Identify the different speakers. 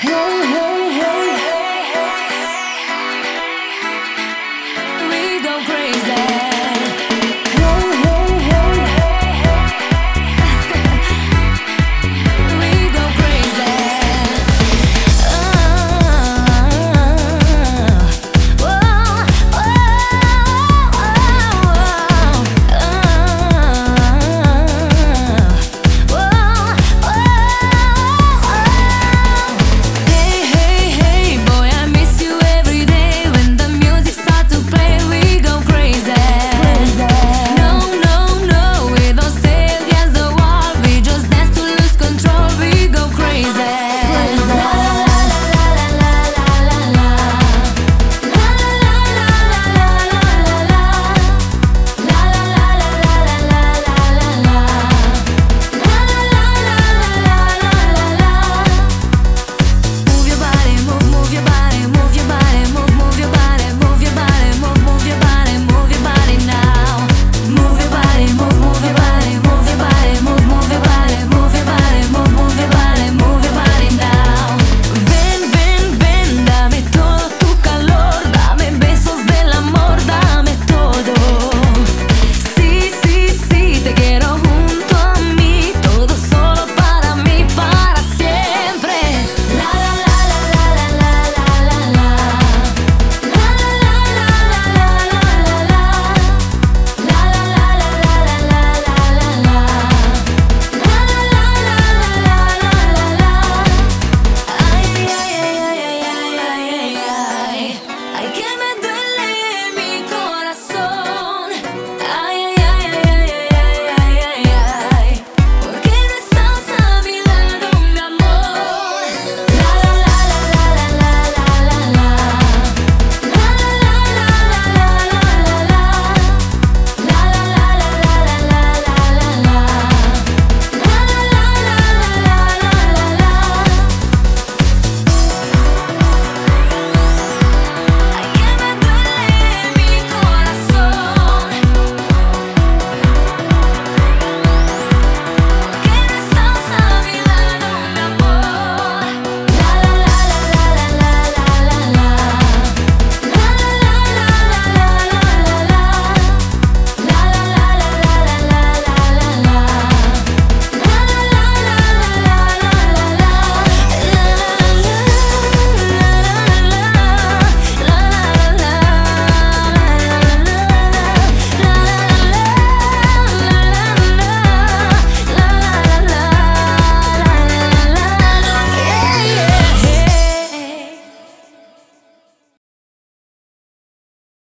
Speaker 1: Hey, hey, hey,